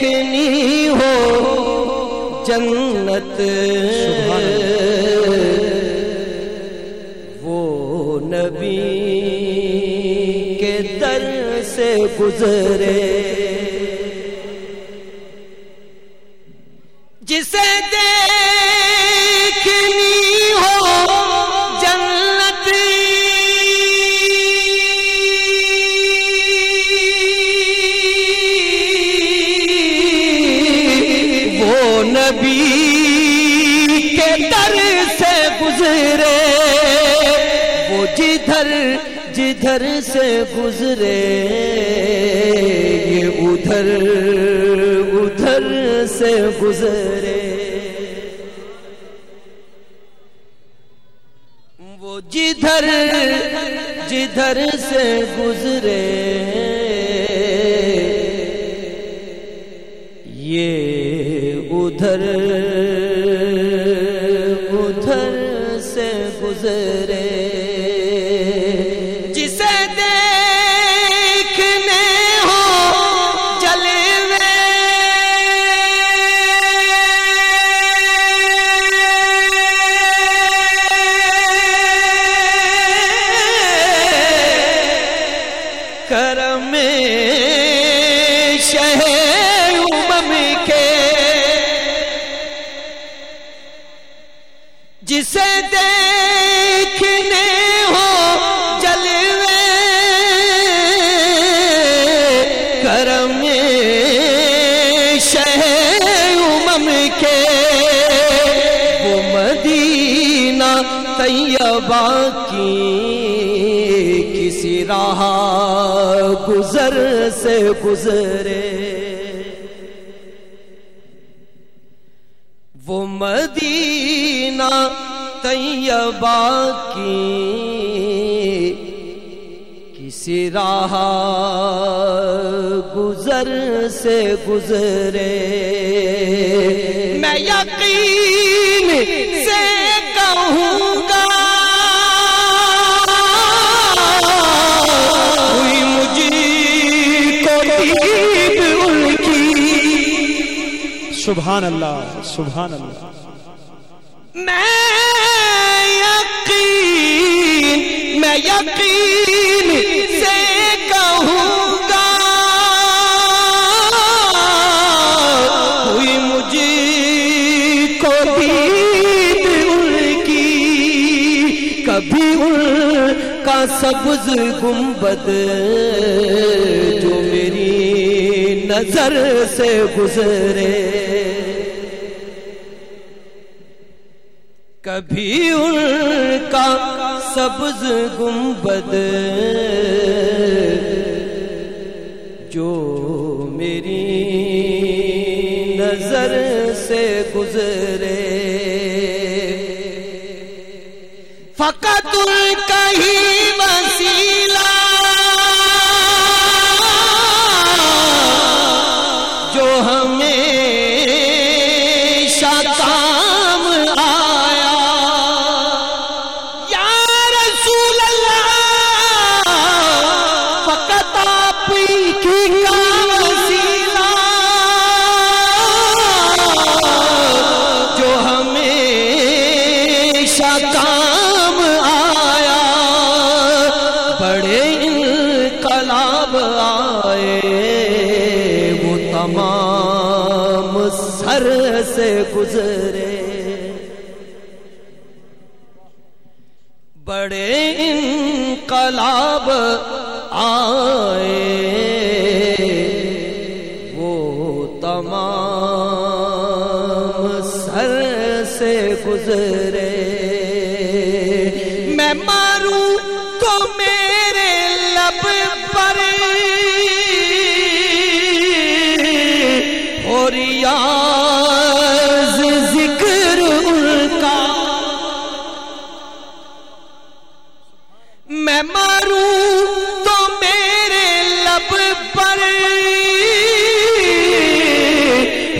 دیکھنی ہو جنت وہ نبی کے در سے گزرے۔ جسے دیکھ نبی کے در سے گزرے، وہ جدھر جدھر سے گزرے، یہ ادھر ادھر سے گزرے۔ وہ جدھر جدھر سے گزرے۔ گھر جسے دیکھنے ہو، جلوے کرم شہ امم کے وہ مدینہ طیبہ کی کسی راہ گزر سے گزرے۔ وہ مدینہ طیبہ کی کسی راہ گزر سے گزرے میں یقین سے کہوں گا مجھے ان کی۔ سبحان اللہ سبحان اللہ۔ میں میں یقین سے کہوں گا ہوئی مجھے کو دید ان کی کبھی ان کا سبز گنبد جو میری نظر سے گزرے۔ کبھی ان کا سبز گنبد جو میری نظر سے گزرے۔ فقط ان کا ہی وسیلہ تمام سر سے گزرے۔ بڑے انقلاب آئے۔ وہ تمام سر سے گزرے۔ میں ماروں تو میرے لب پر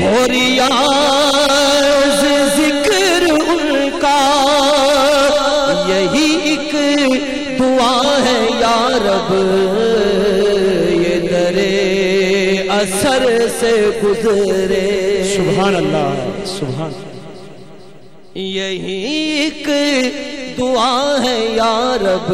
ہو ریا ذکر ان کا۔ یہی ایک دعا ہے یا رب یہ درے اثر سے گزرے۔ سبحان اللہ سبحان یہی ایک دعا ہے یا رب